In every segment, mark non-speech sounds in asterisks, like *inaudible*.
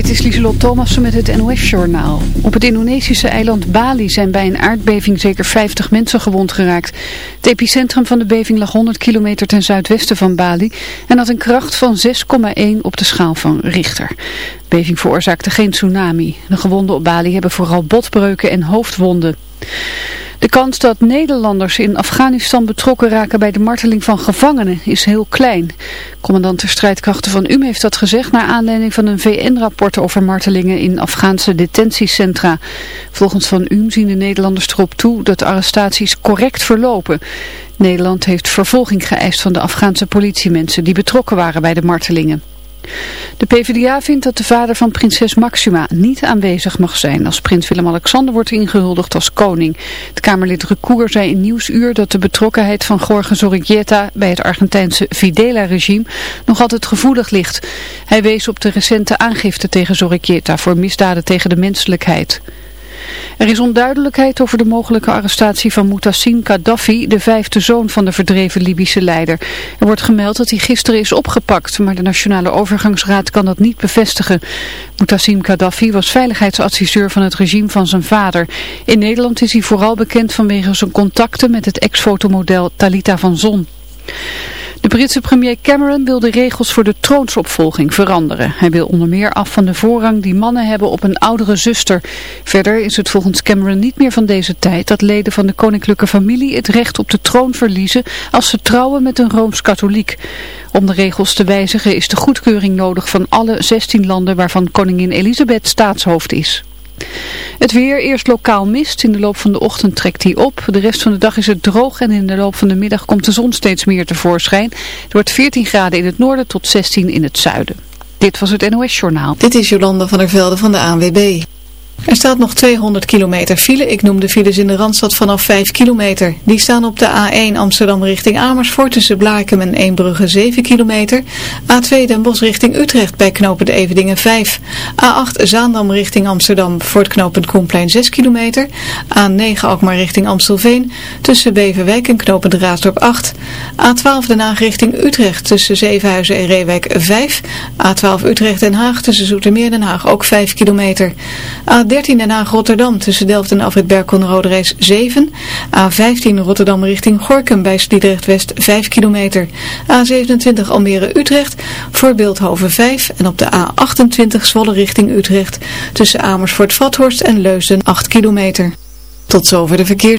Dit is Lieselot Thomassen met het NOS-journaal. Op het Indonesische eiland Bali zijn bij een aardbeving zeker 50 mensen gewond geraakt. Het epicentrum van de beving lag 100 kilometer ten zuidwesten van Bali en had een kracht van 6,1 op de schaal van Richter. Beving veroorzaakte geen tsunami. De gewonden op Bali hebben vooral botbreuken en hoofdwonden. De kans dat Nederlanders in Afghanistan betrokken raken bij de marteling van gevangenen is heel klein. Commandant der strijdkrachten van UM heeft dat gezegd naar aanleiding van een VN-rapport over martelingen in Afghaanse detentiecentra. Volgens van UM zien de Nederlanders erop toe dat arrestaties correct verlopen. Nederland heeft vervolging geëist van de Afghaanse politiemensen die betrokken waren bij de martelingen. De PvdA vindt dat de vader van prinses Maxima niet aanwezig mag zijn als prins Willem-Alexander wordt ingehuldigd als koning. Het Kamerlid Recour zei in Nieuwsuur dat de betrokkenheid van Jorge Zorrigueta bij het Argentijnse Videla-regime nog altijd gevoelig ligt. Hij wees op de recente aangifte tegen Zorrigueta voor misdaden tegen de menselijkheid. Er is onduidelijkheid over de mogelijke arrestatie van Mutassin Gaddafi, de vijfde zoon van de verdreven Libische leider. Er wordt gemeld dat hij gisteren is opgepakt, maar de Nationale Overgangsraad kan dat niet bevestigen. Mutassin Gaddafi was veiligheidsadviseur van het regime van zijn vader. In Nederland is hij vooral bekend vanwege zijn contacten met het ex-fotomodel Talita van Zon. De Britse premier Cameron wil de regels voor de troonsopvolging veranderen. Hij wil onder meer af van de voorrang die mannen hebben op een oudere zuster. Verder is het volgens Cameron niet meer van deze tijd dat leden van de koninklijke familie het recht op de troon verliezen als ze trouwen met een Rooms-Katholiek. Om de regels te wijzigen is de goedkeuring nodig van alle 16 landen waarvan koningin Elisabeth staatshoofd is. Het weer, eerst lokaal mist. In de loop van de ochtend trekt die op. De rest van de dag is het droog en in de loop van de middag komt de zon steeds meer tevoorschijn. Het wordt 14 graden in het noorden tot 16 in het zuiden. Dit was het NOS Journaal. Dit is Jolanda van der Velde van de ANWB. Er staat nog 200 kilometer file. Ik noem de files in de Randstad vanaf 5 kilometer. Die staan op de A1 Amsterdam richting Amersfoort tussen Blaakem en Eembrugge 7 kilometer. A2 Den Bosch richting Utrecht bij knooppunt Evedingen 5. A8 Zaandam richting Amsterdam voor het knooppunt Koenplein 6 kilometer. A9 Alkmaar richting Amstelveen tussen Beverwijk en knooppunt Raasdorp 8. A12 Den Haag richting Utrecht tussen Zevenhuizen en Reewijk 5. A12 Utrecht Den Haag tussen Zoetermeer Den Haag ook 5 kilometer. A 13 Den Haag Rotterdam tussen Delft en Afrit Rode Reis 7. A15 Rotterdam richting Gorkum bij Sliedrecht West 5 kilometer. A27 Almere Utrecht voor Beeldhoven 5 en op de A28 Zwolle richting Utrecht tussen Amersfoort Vathorst en Leusden 8 kilometer. Tot zover de verkeer.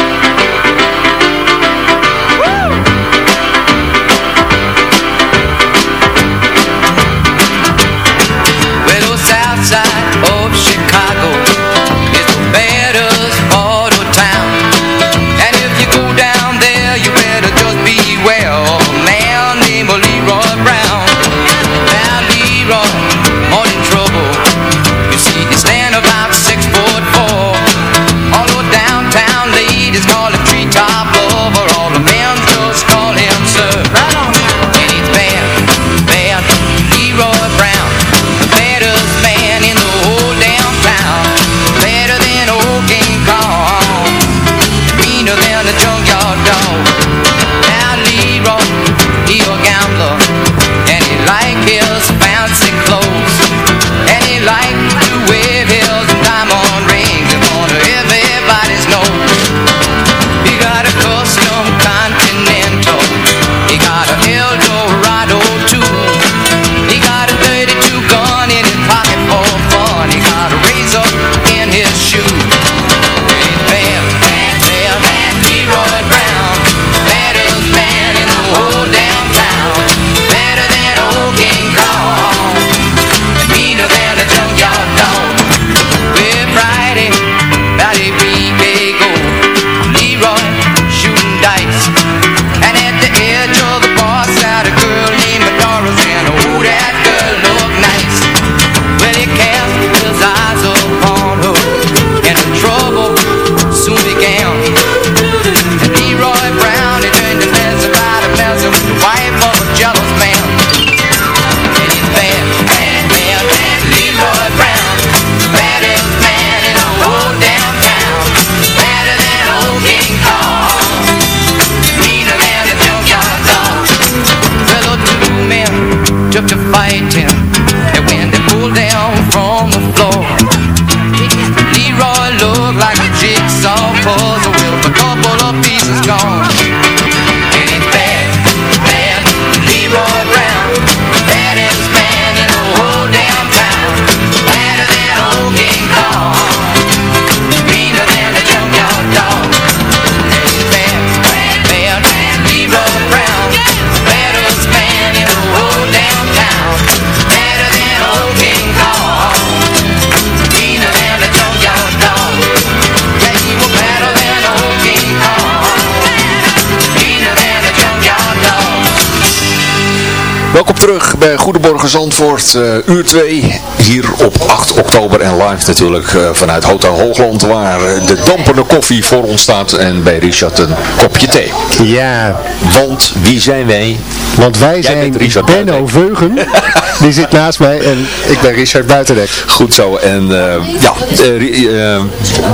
Welkom terug bij Goedemorgen Zandvoort, eh, uur 2, hier op 8 oktober en live natuurlijk eh, vanuit Hotel Hoogland, waar de dampende koffie voor ons staat en bij Richard een kopje thee. Ja. Want wie zijn wij? Want wij zijn Richard Benno Veugen, *laughs* die zit naast mij en ik ben Richard Buitendek. Goed zo, en eh, ja, eh,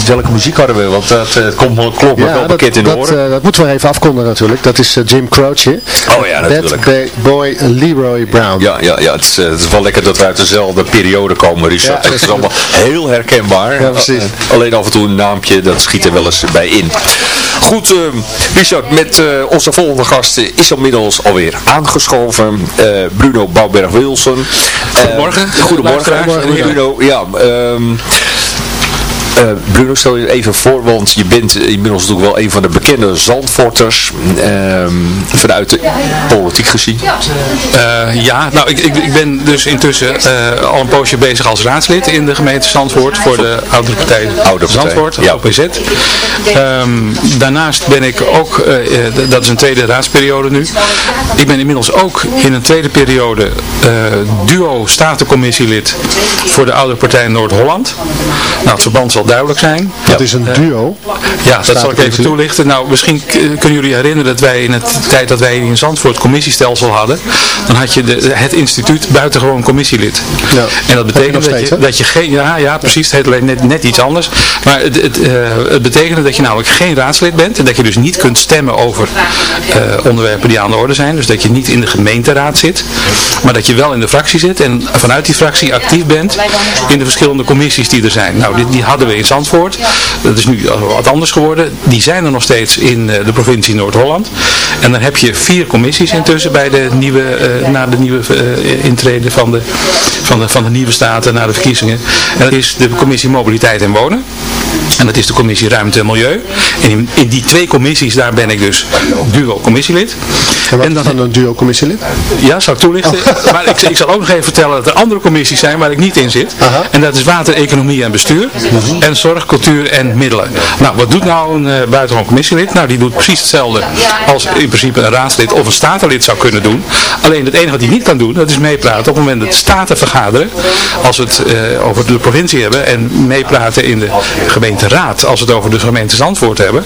welke muziek hadden we? Want dat komt klopt me wel bekend in de dat, dat moeten we even afkonden natuurlijk. Dat is Jim Croce. Oh ja, natuurlijk. Bad Ba- Boy Leroy Brown. Ja, ja, ja het, is, het is wel lekker dat we uit dezelfde periode komen, Richard. Ja. Het is allemaal heel herkenbaar. Ja, precies. Alleen af en toe een naampje, dat schiet er wel eens bij in. Goed, eh, Richard, met eh, onze volgende gast is inmiddels alweer aangeschoven. eh, Bruno Bouwberg-Wilson. Eh, Goedemorgen. goedemorgen. Bruno, ja... ehm, eh, Bruno, stel je even voor, want je bent inmiddels natuurlijk wel een van de bekende Zandvoorters ehm, vanuit de politiek gezien. Eh, ja, nou ik, ik, ik ben dus intussen eh, al een poosje bezig als raadslid in de gemeente Zandvoort voor de oudere partij Zandvoort, ja. OPZ. Ehm, daarnaast ben ik ook, eh, eh, dat is een tweede raadsperiode nu, ik ben inmiddels ook in een tweede periode eh, duo statencommissielid voor de oudere partij Noord-Holland. Nou, het verband zal duidelijk zijn. Dat is een duo. Ja, dat zal ik even toelichten. Nou, misschien k- kunnen jullie herinneren dat wij in het tijd dat wij in Zandvoort commissiestelsel hadden, dan had je de, het instituut buitengewoon commissielid. Ja. En dat betekent dat steeds, je, dat je geen, ja, ja precies, het heet alleen net, net iets anders. Maar het, het, eh, het betekende dat je namelijk geen raadslid bent en dat je dus niet kunt stemmen over eh, onderwerpen die aan de orde zijn. Dus dat je niet in de gemeenteraad zit, maar dat je wel in de fractie zit en vanuit die fractie actief bent in de verschillende commissies die er zijn. Nou, die, die hadden we in Zandvoort. Dat is nu wat anders geworden. Die zijn er nog steeds in eh, de provincie Noord-Holland. En dan heb je vier commissies intussen bij de nieuwe, eh, na de nieuwe eh, intrede van de, van, de, van de nieuwe staten na de verkiezingen. En dat is de commissie Mobiliteit en Wonen. En dat is de commissie Ruimte en Milieu. En in, in die twee commissies, daar ben ik dus duo commissielid. En En is dan, dan een duo commissielid? ja, zal ik toelichten. *laughs* Maar ik, ik zal ook nog even vertellen dat er andere commissies zijn waar ik niet in zit. Aha. En dat is water, economie en bestuur. En zorg, cultuur en middelen. Nou, wat doet nou een uh, buitengewoon commissielid? Nou, die doet precies hetzelfde als in principe een raadslid of een statenlid zou kunnen doen. Alleen het enige wat hij niet kan doen, dat is meepraten op het moment dat de staten vergaderen. Als we het eh, over de provincie hebben en meepraten in de gemeente gemeenteraad als we het over de gemeente Zandvoort hebben.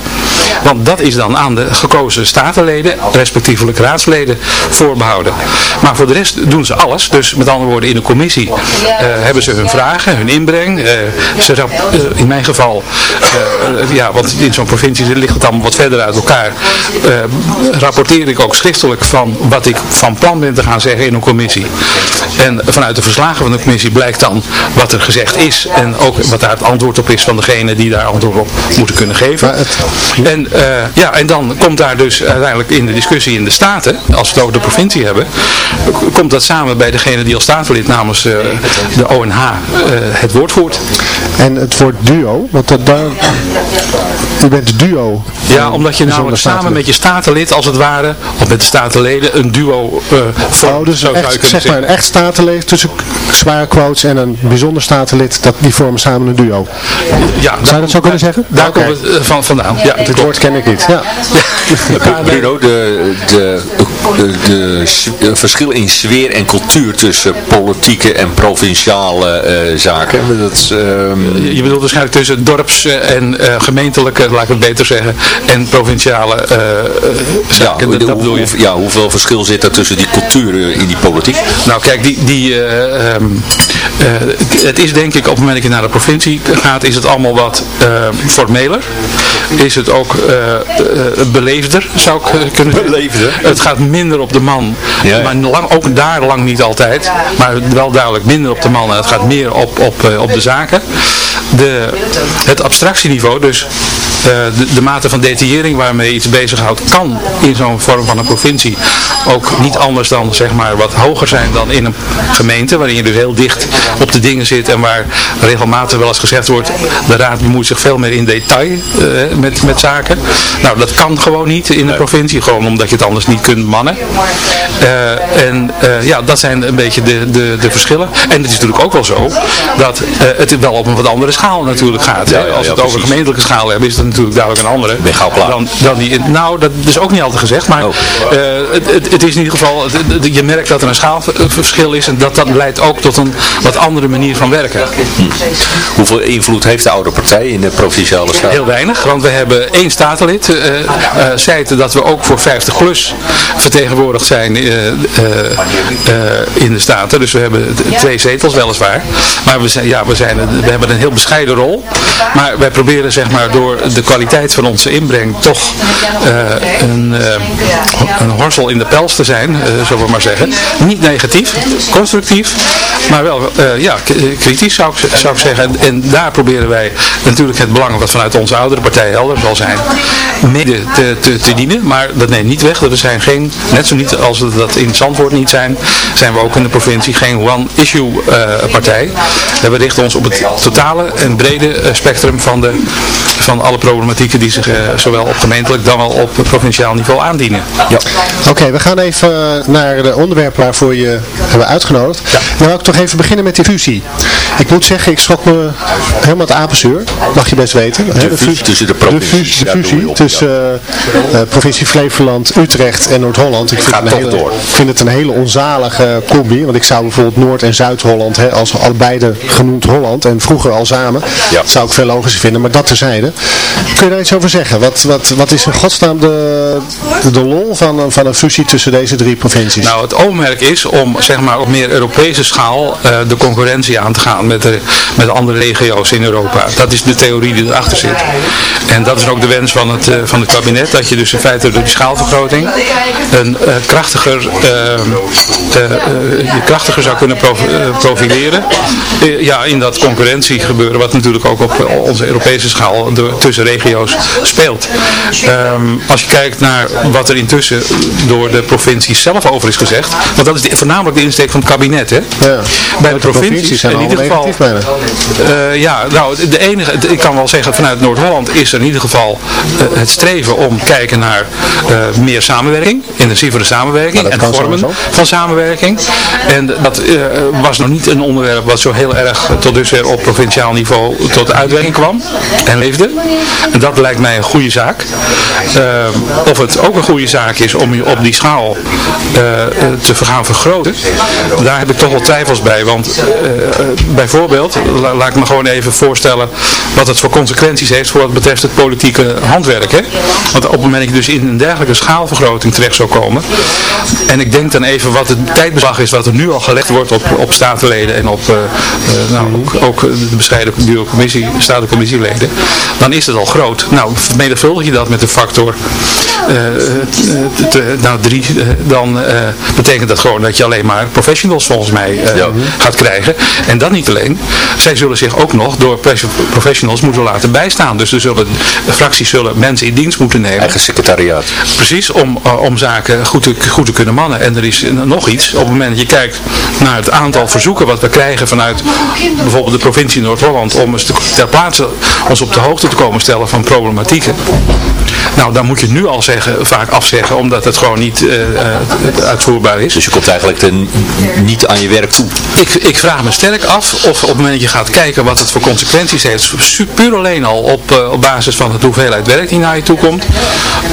Want dat is dan aan de gekozen statenleden, respectievelijk raadsleden, voorbehouden. Maar voor de rest doen ze alles. Dus met andere woorden, in de commissie eh, hebben ze hun vragen, hun inbreng. Eh, ze eh, in mijn geval, ja, want in zo'n provincie ligt het allemaal wat verder uit elkaar, rapporteer ik ook schriftelijk van wat ik van plan ben te gaan zeggen in een commissie. En vanuit de verslagen van de commissie blijkt dan wat er gezegd is en ook wat daar het antwoord op is van degene die daar antwoord op moeten kunnen geven. En, eh, ja, en dan komt daar dus uiteindelijk in de discussie in de Staten, als we het over de provincie hebben, komt dat samen bij degene die als statenlid namens eh, de ONH eh, het woord voert. En het woord duo, want dat, daar, u bent duo. Ja, omdat je Bijzonder namelijk samen statenlid. met je statenlid als het ware, of met de statenleden, een duo eh vormt. Oh, dus je echt, kunnen zeg maar een echt statenlid tussen zware quotes en een bijzonder statenlid, dat, die vormen samen een duo. Ja, Zou je dat zo kunnen zeggen? Daar komt het eh, van, vandaan. Ja, Dit woord ken ik niet. Ja. *laughs* Bruno, de, de, de, de verschil in sfeer en cultuur tussen politieke en provinciale eh, zaken. Dat is, ehm, Je bedoelt waarschijnlijk tussen dorps- en eh, gemeentelijke, laat ik het beter zeggen, en provinciale eh, eh, ja, zaken. dat, dat hoe- ja, hoeveel verschil zit er tussen die culturen in die politiek? Nou kijk, die, die, eh, ehm, eh, het is denk ik op het moment dat je naar de provincie gaat, is het allemaal wat formeler. Is het ook beleefder, zou ik kunnen zeggen. Beleefder? Het gaat minder op de man, Ja, ja. maar lang, ook daar lang niet altijd. Maar wel duidelijk minder op de man en het gaat meer op, op, op de zaken. De, het abstractieniveau, dus de, de mate van detaillering waarmee je iets bezighoudt, kan in zo'n vorm van een provincie ook niet anders dan zeg maar wat hoger zijn dan in een gemeente, waarin je dus heel dicht op de dingen zit en waar regelmatig wel eens gezegd wordt, de raad bemoeit zich veel meer in detail eh, met, met zaken. Nou, dat kan gewoon niet in een provincie, gewoon omdat je het anders niet kunt mannen. Eh, en eh, ja, dat zijn een beetje de, de, de verschillen. En het is natuurlijk ook wel zo dat eh, het wel op een wat andere schaal natuurlijk gaat. hè. Als we het over gemeentelijke schaal hebben, is het natuurlijk duidelijk een andere. Ben gauw klaar. Dan, dan die, nou, dat is ook niet altijd gezegd, maar Oh. eh, het, het, het is in ieder geval, het- het- je merkt dat er een schaalverschil is en dat dat leidt ook tot een wat andere manier van werken. Hoeveel invloed heeft de oude partij in de provinciale staat? Heel weinig, want we hebben één statenlid. eh eh eh, zeiden dat we ook voor 50 plus vertegenwoordigd zijn eh, eh, eh, in de staten. Dus we hebben twee zetels weliswaar. Maar we, zijn, ja, we, zijn, we hebben een heel bescheiden rol. Maar wij proberen zeg maar door de kwaliteit van onze inbreng toch eh, een, eh, een horsel in de pels te zijn, eh, zullen we maar zeggen. Niet negatief, constructief, maar wel ja, kritisch zou ik, zou ik zeggen. En, daar proberen wij natuurlijk het belang wat vanuit onze oudere partij helder zal zijn, mede te, te, dienen. Maar dat neemt niet weg dat we zijn geen, net zo niet als we dat in Zandvoort niet zijn, zijn we ook in de provincie geen one-issue partij. We richten ons op het totale en brede spectrum van, de, van alle problematieken die zich eh, zowel op gemeentelijk dan wel op provinciaal niveau aandienen. Ja. Oké, we gaan even eh, naar de onderwerpen waarvoor je hebben uitgenodigd. Dan wil ik toch even beginnen met die fusie. Ik moet zeggen, ik schrok me helemaal het apenzuur. Mag je best weten. De fusie tussen de provincies, De, fusie op, tussen eh, eh, provincie Flevoland, Utrecht en Noord-Holland. Ik vind, het een toch hele, door. ik vind het een hele onzalige combi. Want ik zou bijvoorbeeld Noord- en Zuid-Holland hè, als allebei genoemd Holland en vroeger al samen. Ja. Dat zou ik veel logischer vinden, maar dat terzijde. Kun je daar iets over zeggen? Wat, wat, wat is in godsnaam de, de lol van, een- van een fusie tussen deze drie provincies? Nou, het oogmerk is om zeg maar op meer Europese schaal eh, de concurrentie aan te gaan met, de, met andere regio's in Europa. Dat is de theorie die erachter zit. En dat is ook de wens van het, eh, van het kabinet, dat je dus in feite door die schaalvergroting een eh, krachtiger, eh, je krachtiger zou kunnen prof- profileren. Ja, in dat concurrentiegebeuren, wat natuurlijk ook op onze Europese schaal door, tussen regio's speelt. Ehm, als je kijkt naar wat er intussen door de provincies zelf over is gezegd, want dat is de- voornamelijk de insteek van het kabinet. Hè? Ja. Bij de provincies, zijn allemaal ieder geval. Eh, ja, nou, de enige, ik kan wel zeggen vanuit Noord-Holland is er in ieder geval eh, het streven om kijken naar eh, meer samenwerking, intensievere samenwerking Nou, en vormen sowieso. van samenwerking. En dat was nog niet een onderwerp wat zo heel erg tot dusver op provinciaal niveau tot uitwerking kwam en leefde. En dat lijkt mij een goede zaak. Of het ook een goede zaak is om je op die schaal te gaan vergroten, daar heb ik toch wel twijfels bij. Want eh, bijvoorbeeld, laat ik me gewoon even voorstellen wat het voor consequenties heeft voor wat betreft het politieke handwerk. Hè? Want op het moment dat je dus in een dergelijke schaalvergroting terecht zou komen, en ik denk dan even wat het tijdbeslag is wat er nu al gelegd wordt op, op statenleden en op nou, ook, ook, de bescheiden commissie, statencommissieleden, dan is het al groot. Nou, vermenigvuldig je dat met een factor nou, drie, dan betekent dat gewoon dat je alleen maar professionals volgens mij gaat krijgen. En dat niet alleen. Zij zullen zich ook nog door professionals moeten laten bijstaan. Dus er zullen, de fracties zullen mensen in dienst moeten nemen. Eigen secretariaat. Precies, om, om zaken goed te, goed te kunnen mannen. En er is nog iets. Op het moment dat je kijkt naar het aantal verzoeken wat we krijgen vanuit bijvoorbeeld de provincie Noord-Holland om eens ter plaatse ons op de hoogte te komen stellen van problematieken. Nou, dan moet je nu al zeggen, vaak afzeggen, omdat het gewoon niet uh, uitvoerbaar is. Dus je komt eigenlijk niet aan je werk toe? Ik, ik vraag me sterk af of op het moment dat je gaat kijken wat het voor consequenties heeft, puur alleen al op, uh, op basis van de hoeveelheid werk die naar je toe komt,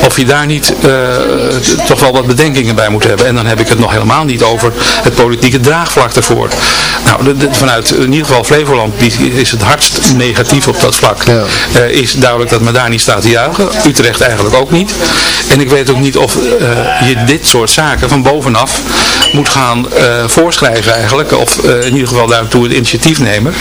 of je daar niet toch wel wat bedenkingen bij moet hebben. En dan heb ik het nog helemaal niet over het politieke draagvlak ervoor. Nou, vanuit in ieder geval Flevoland is het hardst negatief op dat vlak. Ja. is duidelijk dat men daar niet staat te juichen. Utrecht eigenlijk ook niet. En ik weet ook niet of uh, je dit soort zaken van bovenaf moet gaan uh, voorschrijven eigenlijk. Of uh, in ieder geval daartoe het initiatief nemen.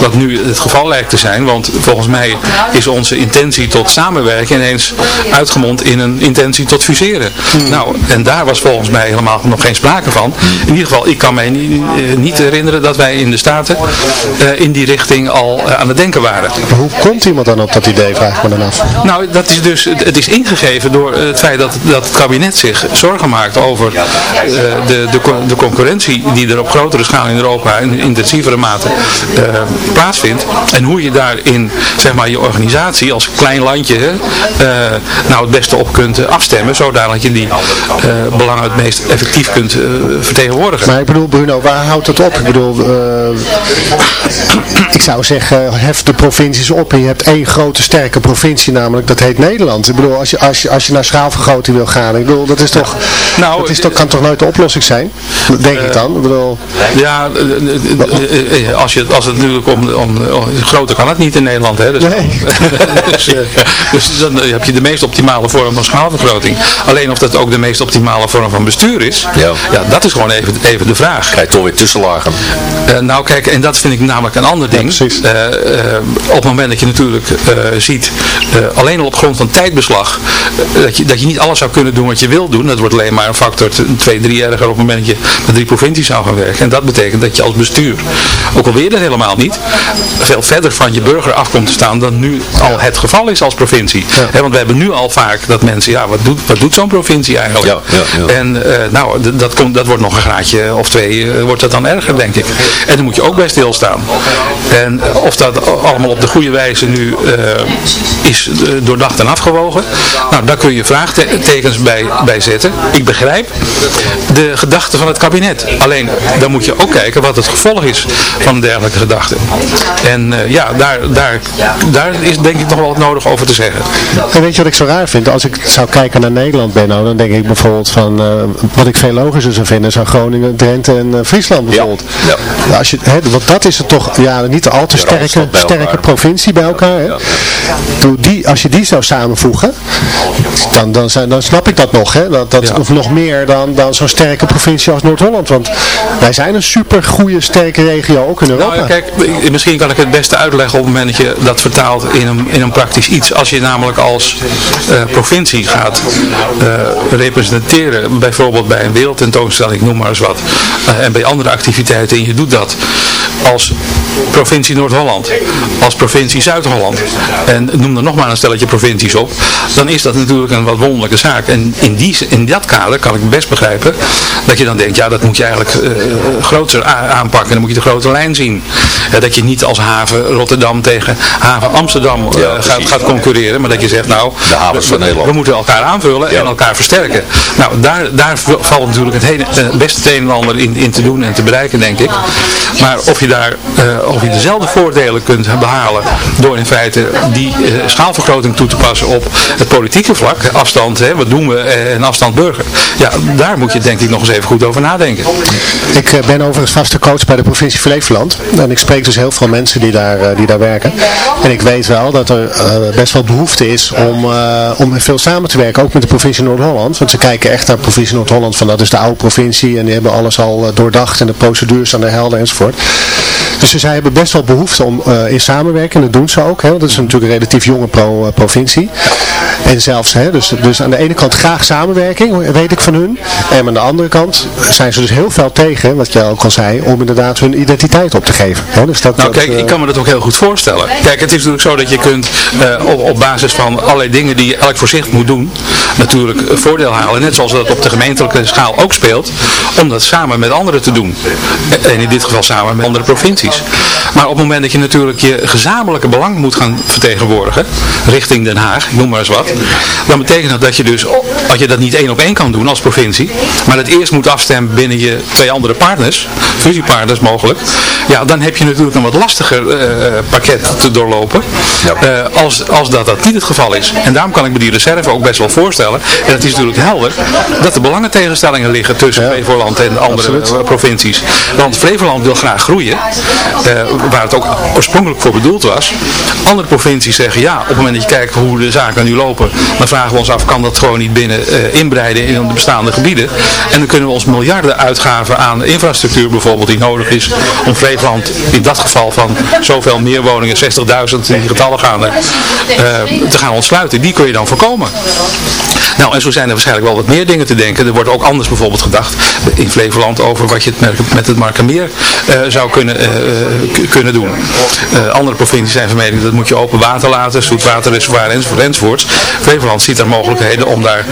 Wat nu het geval lijkt te zijn. Want volgens mij is onze intentie tot samenwerken ineens uitgemond in een intentie tot fuseren. Hmm. Nou, en daar was volgens mij helemaal nog geen sprake van. In ieder geval, ik kan mij niet, niet herinneren dat wij in de Staten in die richting al aan het denken waren. Maar hoe komt iemand dan op dat idee, vraag ik me dan af. Nou, dat is dus, het is ingegeven door het feit dat, dat het kabinet zich zorgen maakt over uh, de, de, de, concurrentie die er op grotere schaal in Europa in intensievere mate uh, plaatsvindt. En hoe je daar in zeg maar, je organisatie als klein landje uh, nou het beste op kunt afstemmen, zodat je die belangen het meest effectief kunt vertegenwoordigen. Maar ik bedoel Bruno, waar houdt het op? Ik bedoel, ik zou zeggen, hef de provincies op en je hebt één grote sterke provincie, namelijk dat heet Nederland. Ik bedoel, als je, als je, als je naar schaalvergroting wil gaan, ik bedoel, dat is toch, nou, dat is toch, kan toch nooit de oplossing zijn? Denk ik dan. Ik bedoel, ja, als, je, als het natuurlijk om, om, groter kan het niet in Nederland, hè. Dus, nee. *laughs* dus, dus, dan heb je de meest optimale vorm van schaalvergroting. Alleen of dat ook de meest optimale vorm van bestuur is, ja, ja dat is gewoon even, even de vraag. Krijg je toch weer tussenlagen? Uh, nou kijk, en dat vind ik namelijk een ander ding. Ja, uh, uh, op het moment dat je natuurlijk ziet, alleen al op grond van dat, je, dat je niet alles zou kunnen doen wat je wil doen. Dat wordt alleen maar een factor 2, 3 erger op het moment dat je met drie provincies zou gaan werken. En dat betekent dat je als bestuur, ook al weer dat helemaal niet, veel verder van je burger af komt te staan dan nu al het geval is als provincie. want we hebben nu al vaak dat mensen, ja, wat doet, wat doet zo'n provincie eigenlijk? Ja, ja, en uh, nou, dat, komt, dat wordt nog een graadje of twee, uh, wordt dat dan erger, denk ik. En dan moet je ook bij stilstaan. En uh, of dat allemaal op de goede wijze nu is doordacht en afgewogen, nou, daar kun je vraagtekens bij, bij zetten. Ik begrijp de gedachte van het kabinet. Alleen, dan moet je ook kijken wat het gevolg is van dergelijke gedachte. En uh, ja, daar, daar, daar is denk ik nog wel wat nodig over te zeggen. En weet je wat ik zo raar vind? Als ik zou kijken naar Nederland, Benno, dan denk ik bijvoorbeeld van, uh, wat ik veel logischer zou vinden, zou Groningen, Drenthe en uh, Friesland bijvoorbeeld. Ja. ja. Als je, hè, want dat is het toch, ja, niet al te sterke, sterke provincie bij elkaar. Hè? Die, als je die zou samenvoegen, dan, dan, zijn, dan snap ik dat nog. Hè? Dat, dat, Of nog meer dan, dan zo'n sterke provincie als Noord-Holland. Want wij zijn een super goede, sterke regio ook in Europa. Nou, kijk, misschien kan ik het beste uitleggen op het moment dat je dat vertaalt in een, in een praktisch iets. Als je namelijk als uh, provincie gaat uh, representeren, bijvoorbeeld bij een wereldtentoonstelling, noem maar eens wat. Uh, en bij andere activiteiten en je doet dat als provincie Noord-Holland, als provincie Zuid-Holland en noem er nog maar een stelletje provincies op, dan is dat natuurlijk een wat wonderlijke zaak. En in, die, in dat kader kan ik best begrijpen dat je dan denkt, ja dat moet je eigenlijk uh, groter aanpakken, dan moet je de grote lijn zien. Uh, dat je niet als haven Rotterdam tegen haven Amsterdam uh, ja, gaat, gaat, concurreren, maar dat je zegt nou, de havens van Nederland. we moeten elkaar aanvullen ja. en elkaar versterken. Nou, daar, daar valt natuurlijk het hele, best het een en ander in, in te doen en te bereiken, denk ik. Maar of je daar of je dezelfde voordelen kunt behalen door in feite die schaalvergroting toe te passen op het politieke vlak, afstand, hè, wat doen we en afstand burger. Ja, daar moet je denk ik nog eens even goed over nadenken. Ik ben overigens vaste coach bij de provincie Flevoland en ik spreek dus heel veel mensen die daar, die daar werken. En ik weet wel dat er best wel behoefte is om, om veel samen te werken, ook met de provincie Noord-Holland. Want ze kijken echt naar provincie Noord-Holland, van dat is de oude provincie en die hebben alles al doordacht en de procedures aan de helden enzovoort. Dus zij hebben best wel behoefte om in samenwerking, dat doen ze ook. Hè, want dat is natuurlijk een relatief jonge pro, provincie. En zelfs, hè, dus, dus aan de ene kant graag samenwerking, weet ik van hun. En aan de andere kant zijn ze dus heel veel tegen, wat jij ook al zei, om inderdaad hun identiteit op te geven. Hè, dus dat, nou kijk, ik kan me dat ook heel goed voorstellen. Kijk, het is natuurlijk zo dat je kunt op, op basis van allerlei dingen die je elk voor zich moet doen, natuurlijk voordeel halen. Net zoals dat op de gemeentelijke schaal ook speelt, om dat samen met anderen te doen. En in dit geval samen met andere provincies. Maar op het moment dat je natuurlijk je gezamenlijke belang moet gaan vertegenwoordigen, richting Den Haag, noem maar eens wat, dan betekent dat dat je dus, dat je dat niet één op één kan doen als provincie, maar dat eerst moet afstemmen binnen je twee andere partners, fusiepartners mogelijk, ja, dan heb je natuurlijk een wat lastiger uh, pakket te doorlopen, uh, als, als dat, dat niet het geval is. En daarom kan ik me die reserve ook best wel voorstellen, en het is natuurlijk helder, dat er belangentegenstellingen liggen tussen Flevoland en andere Absoluut. provincies. Want Flevoland wil graag groeien, waar het ook oorspronkelijk voor bedoeld was. Andere provincies zeggen ja, op het moment dat je kijkt hoe de zaken nu lopen, dan vragen we ons af, kan dat gewoon niet binnen uh, inbreiden in de bestaande gebieden? En dan kunnen we ons miljarden uitgaven aan infrastructuur bijvoorbeeld die nodig is om Flevoland in dat geval van zoveel meer woningen, 60.000 in die getallen gaan uh, te gaan ontsluiten. Die kun je dan voorkomen. Nou, en zo zijn er waarschijnlijk wel wat meer dingen te denken. Er wordt ook anders bijvoorbeeld gedacht in Flevoland over wat je met het Markermeer uh, zou kunnen, uh, kunnen doen. Andere provincies zijn van mening dat moet je open water laten, zoetwaterreservoir enzovoort enzovoorts. Flevoland ziet er mogelijkheden om daar,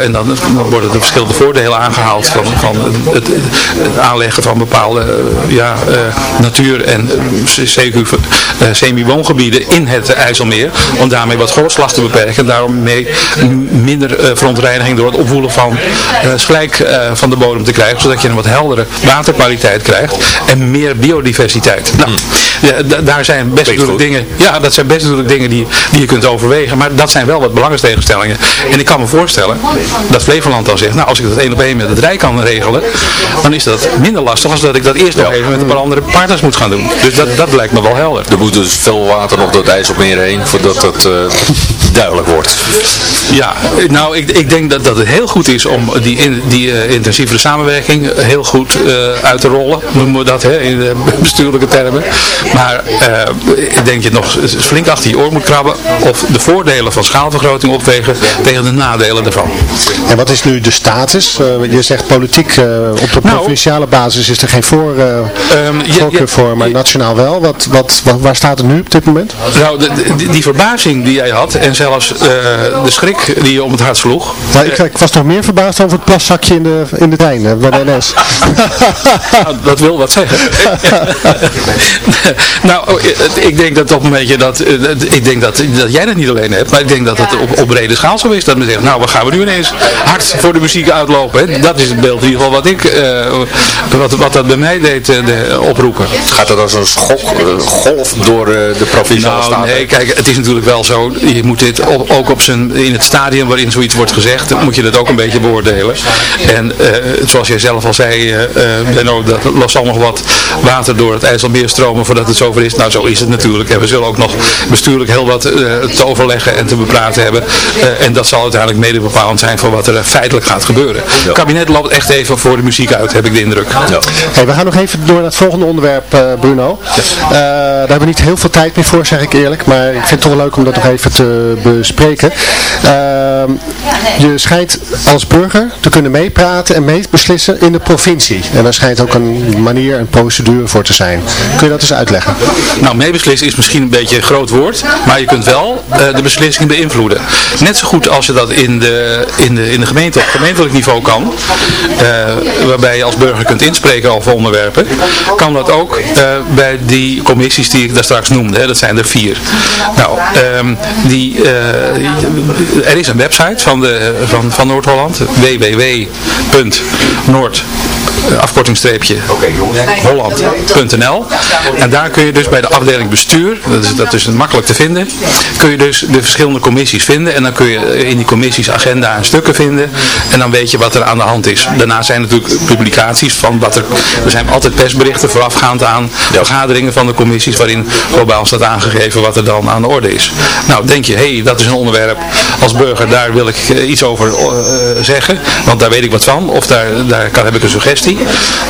en dan, worden er verschillende voordelen aangehaald van, van het, aanleggen van bepaalde ja, natuur- en semi-woongebieden in het IJsselmeer, om daarmee wat grondslag te beperken en daarmee minder verontreiniging door het opvoelen van slijk van de bodem te krijgen, zodat je een wat heldere waterkwaliteit krijgt en meer biodiversiteit. Nou, ja, daar zijn best natuurlijk dingen, ja, dat zijn best natuurlijk dingen die, die je kunt overwegen, maar dat zijn wel wat belangenstegenstellingen. En ik kan me voorstellen dat Flevoland dan zegt, nou als ik dat één op één met het Rijk kan regelen, dan is dat minder lastig als dat ik dat eerst nog even met een paar andere partners moet gaan doen. Dus dat, dat lijkt me wel helder. Er moet dus veel water nog door het IJsselmeer heen voordat het uh, duidelijk wordt. Ja, nou ik, ik denk dat, dat het heel goed is om die, in, die uh, intensievere samenwerking heel goed uh, uit te rollen, noemen we dat hè, in de *laughs* bestuurlijke termen. Maar ik denk je nog flink achter je oor moet krabben of de voordelen van schaalvergroting opwegen tegen de nadelen ervan. En wat is nu de status? je zegt politiek op de nou, provinciale basis is er geen voor, um, voorkeur voor, maar nationaal wel. Wat, wat, wat, waar staat het nu op dit moment? Nou, de, die, die verbazing die jij had en zelfs uh, de schrik die je om het hart sloeg. Nou, ik, ik, was nog meer verbaasd over het plaszakje in de, in de trein bij de NS. *laughs* nou, dat wil wat zeggen. *laughs* nou, oh, ik denk dat op een beetje dat, ik denk dat, dat jij dat niet alleen hebt, maar ik denk dat het op, op brede schaal zo is. Dat men zegt, nou, wat gaan we nu ineens hard voor de muziek uitlopen? Hè? Dat is het beeld in ieder geval wat ik, uh, wat, wat dat bij mij deed uh, de, oproepen. Gaat er dan zo'n golf door de provinciale nou, staten? Nee, kijk, het is natuurlijk wel zo, je moet dit op, ook op zijn, in het stadium waarin zoiets wordt gezegd, moet je dat ook een beetje beoordelen. En uh, zoals jij zelf al zei, uh, Benno, dat los al nog wat water door het IJsselmeer stromen voordat het zover is. Nou, zo is het natuurlijk. En we zullen ook nog bestuurlijk heel wat te overleggen en te bepraten hebben. en dat zal uiteindelijk mede bepalend zijn voor wat er feitelijk gaat gebeuren. Ja. Het kabinet loopt echt even voor de muziek uit, heb ik de indruk. Ja. Hey, we gaan nog even door naar het volgende onderwerp, Bruno. Ja. daar hebben we niet heel veel tijd meer voor, zeg ik eerlijk. Maar ik vind het toch leuk om dat nog even te bespreken. Uh, je schijnt als burger te kunnen meepraten en meebeslissen in de provincie. En daar schijnt ook een manier, een procedure voor te zijn. Kun je dat eens uitleggen? Nou, meebeslissen is misschien een beetje een groot woord, maar je kunt wel uh, de beslissing beïnvloeden. Net zo goed als je dat in de, in de, in de gemeente op gemeentelijk niveau kan, uh, waarbij je als burger kunt inspreken over onderwerpen, kan dat ook uh, bij die commissies die ik daar straks noemde. Dat zijn er vier. Nou, um, die, er is een website van, de, van, van Noord-Holland, www.noord afkortingstreepje holland.nl. En daar kun je dus bij de afdeling bestuur, dat is, dat is makkelijk te vinden, kun je dus de verschillende commissies vinden. En dan kun je in die commissies agenda en stukken vinden. En dan weet je wat er aan de hand is. Daarna zijn natuurlijk publicaties van wat er, er zijn altijd persberichten voorafgaand aan vergaderingen van de commissies waarin globaal staat aangegeven wat er dan aan de orde is. Nou, denk je, hé, hey, dat is een onderwerp als burger, daar wil ik eh, iets over uh, zeggen, want daar weet ik wat van, of daar, daar kan, heb ik een suggestie.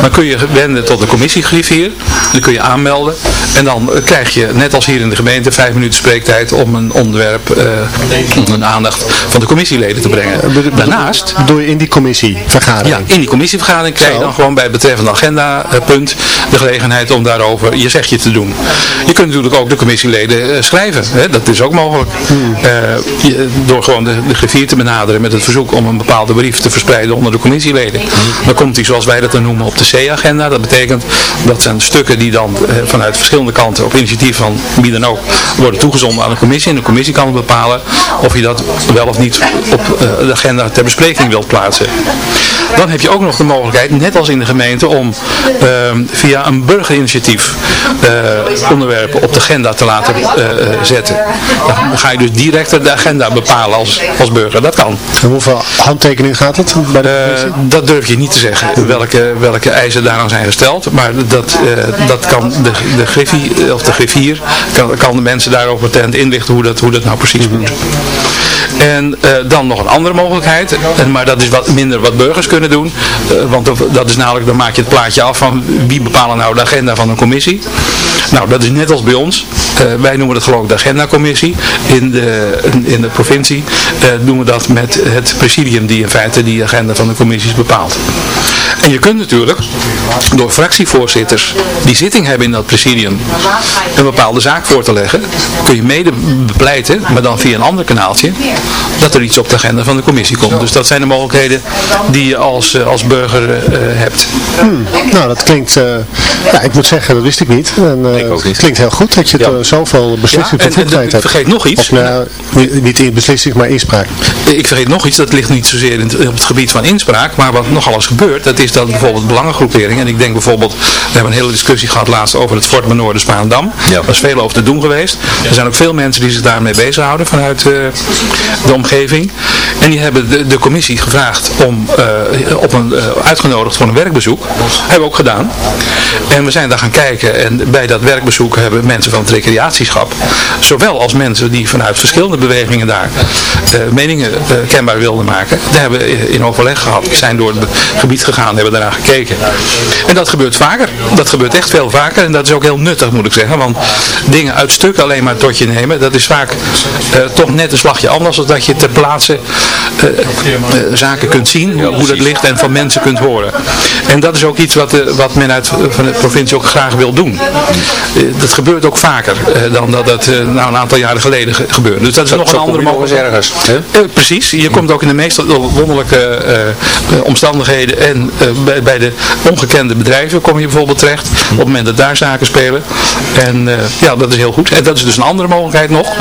Dan kun je wenden tot de commissiegriffier, dan kun je aanmelden en dan krijg je, net als hier in de gemeente, vijf minuten spreektijd om een onderwerp uh, een aandacht van de commissieleden te brengen. Daarnaast... Doe je in die commissievergadering? Ja, in die commissievergadering krijg je dan gewoon bij het betreffende agendapunt de gelegenheid om daarover je zegje te doen. Je kunt natuurlijk ook de commissieleden schrijven, hè? dat is ook mogelijk. Hmm. Door gewoon de, de griffier te benaderen met het verzoek om een bepaalde brief te verspreiden onder de commissieleden. Dan komt die, zoals wij dat noemen, op de C-agenda. Dat betekent dat zijn stukken die dan eh, vanuit verschillende kanten op initiatief van wie dan ook worden toegezonden aan de commissie. En de commissie kan bepalen of je dat wel of niet op uh, de agenda ter bespreking wilt plaatsen. Dan heb je ook nog de mogelijkheid, net als in de gemeente, om uh, via een burgerinitiatief uh, onderwerpen op de agenda te laten zetten. Dan ga je dus direct de agenda bepalen als, als burger. Dat kan. En hoeveel handtekeningen gaat het? Bij de dat durf je niet te zeggen, welke, welke eisen daaraan zijn gesteld. Maar dat, dat kan de, de griffie, of de griffier, kan, kan de mensen daarover patent inlichten hoe dat, hoe dat nou precies moet. En uh, dan nog een andere mogelijkheid, maar dat is wat minder wat burgers kunnen doen. Want dat is namelijk, dan maak je het plaatje af van wie bepalen nou de agenda van een commissie. Nou, dat is net als bij ons. Wij noemen het geloof ik de agendacommissie. In de, in de provincie doen we dat met het presidium die in feite die agenda van de commissies bepaalt. En je kunt natuurlijk door fractievoorzitters die zitting hebben in dat presidium een bepaalde zaak voor te leggen, kun je mede bepleiten, maar dan via een ander kanaaltje, dat er iets op de agenda van de commissie komt. Dus dat zijn de mogelijkheden die je als, als burger uh, hebt. Hmm. Nou, dat klinkt, uh, ja, ik moet zeggen, dat wist ik niet. En, uh, ik ook niet. Het klinkt heel goed dat je ja. zoveel beslissingsbevoegdheid ja, hebt. Ik vergeet nog iets. Of, nou, niet in beslissing, maar inspraak. Ik vergeet nog iets, dat ligt niet zozeer in het, op het gebied van inspraak, maar wat nogal eens gebeurt, dat is dat bijvoorbeeld belangengroeperingen, en ik denk bijvoorbeeld, we hebben een hele discussie gehad laatst over het Fort Manoor de Spaandam. Ja. Daar is veel over te doen geweest. Er zijn ook veel mensen die zich daarmee bezighouden vanuit uh, de omgeving. En die hebben de, de commissie gevraagd om, uh, op een, uh, uitgenodigd voor een werkbezoek. Hebben we ook gedaan. En we zijn daar gaan kijken en bij dat werkbezoek hebben mensen van het recreatieschap, zowel als mensen die vanuit verschillende bewegingen daar meningen kenbaar wilden maken, daar hebben we in overleg gehad. We zijn door het gebied gegaan, hebben daarna gekeken. En dat gebeurt vaker. Dat gebeurt echt veel vaker en dat is ook heel nuttig moet ik zeggen. Want dingen uit stuk alleen maar tot je nemen, dat is vaak uh, toch net een slagje anders dan dat je ter plaatse uh, uh, zaken kunt zien, hoe, hoe dat ligt en van mensen kunt horen. En dat is ook iets wat, wat men uit van de provincie ook graag wil doen. dat gebeurt ook vaker dan dat dat nou, een aantal jaren geleden ge gebeurde. Dus dat is dat nog een andere mogelijkheid. ergens. precies, je komt ook in de meest wonderlijke omstandigheden en bij, bij de ongekende bedrijven kom je bijvoorbeeld terecht, op het moment dat daar zaken spelen. En uh, ja, dat is heel goed. En dat is dus een andere mogelijkheid nog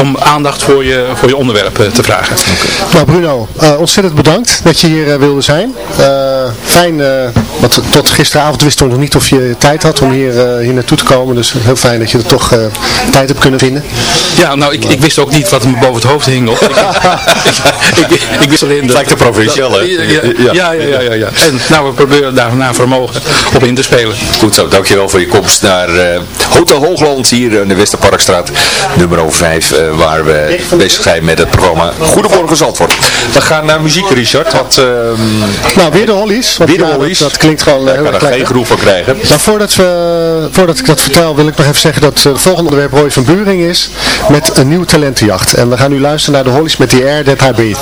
om aandacht voor je, voor je onderwerp uh, te vragen. Okay. Nou Bruno, uh, ontzettend bedankt dat je hier wilde zijn. fijn, want tot gisteravond wisten we nog niet of je tijd had om hier, hier naartoe te komen. Dus heel fijn dat je er toch tijd hebt kunnen vinden. Ja, nou ik, ik wist ook niet wat me boven het hoofd hing nog. *laughs* ik, ik, wist alleen... Het lijkt de provinciaal hè? Ja, ja, ja, ja, ja, ja. En *laughs* nou, we proberen daar naar vermogen op in te spelen. Goed zo, dankjewel voor je komst naar uh, Hotel Hoogland hier in de Westerparkstraat nummer 5 uh, waar we bezig zijn met het programma Goedemorgen Zandvoort. We gaan naar muziek Richard. Wat, uh, nou weer de Hollies. Weer de Hollies. Dat, dat, klinkt gewoon heel erg geen groep van krijgen. Maar voordat, we, voordat ik dat vertel wil ik nog even zeggen dat het volgende onderwerp Roy van Buring is met een nieuwe talentenjacht. En we gaan nu luisteren naar de Hollies met The Air That I Breathe.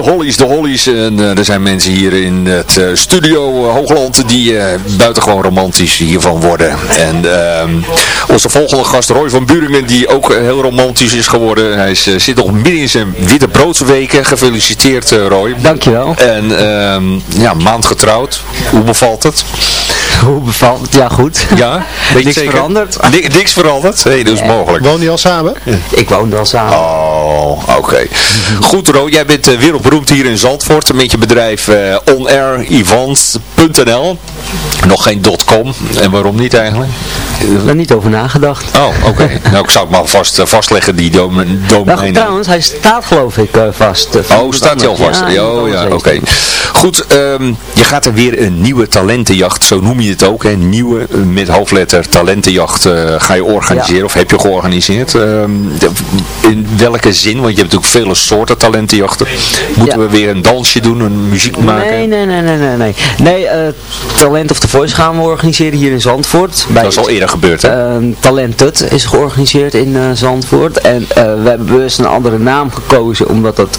Hollies, de Hollies. En eh, er zijn mensen hier in het eh, studio eh, Hoogland die uh, buitengewoon romantisch hiervan worden. En ehm, onze volgende gast Roy van Buringen die ook heel romantisch is geworden. Hij is, zit nog midden in zijn witte broodsweken. Gefeliciteerd Roy. Dankjewel. En ehm, ja, maand getrouwd. Hoe bevalt het? Hoe bevalt het? Ja, goed. Ja? *laughs* niks zeker? veranderd. niks veranderd? Nee, dat is mogelijk. Woon je al samen? Ik woon al samen. Oh, oké. Goed Roy, jij bent wereldberoemd hier in Zandvoort met je bedrijf uh, onairevents.nl. Nog geen .com. En waarom niet eigenlijk? Daar niet over nagedacht. Oh, oké. *laughs* nou, ik zou het maar vast, uh, vastleggen, die domein. Nou, trouwens, hij staat geloof ik uh, vast. oh, staat hij al vast? Ja, oh, ja, oké. Goed, um, je gaat er weer een nieuwe talentenjacht, zo noem je het ook. Hè? Nieuwe, met hoofdletter talentenjacht ga je organiseren, ja. of heb je georganiseerd. Um, in welke zin? Want je hebt natuurlijk vele soorten talentenjachten. Moeten we weer een dansje doen, een muziek maken? Nee, nee, nee, nee, nee. Nee, nee uh, Talent of the Voice gaan we organiseren hier in Zandvoort. Bij dat is al eerder gebeurd, hè? Uh, Talent Tut is georganiseerd in uh, Zandvoort. En we hebben bewust een andere naam gekozen, omdat dat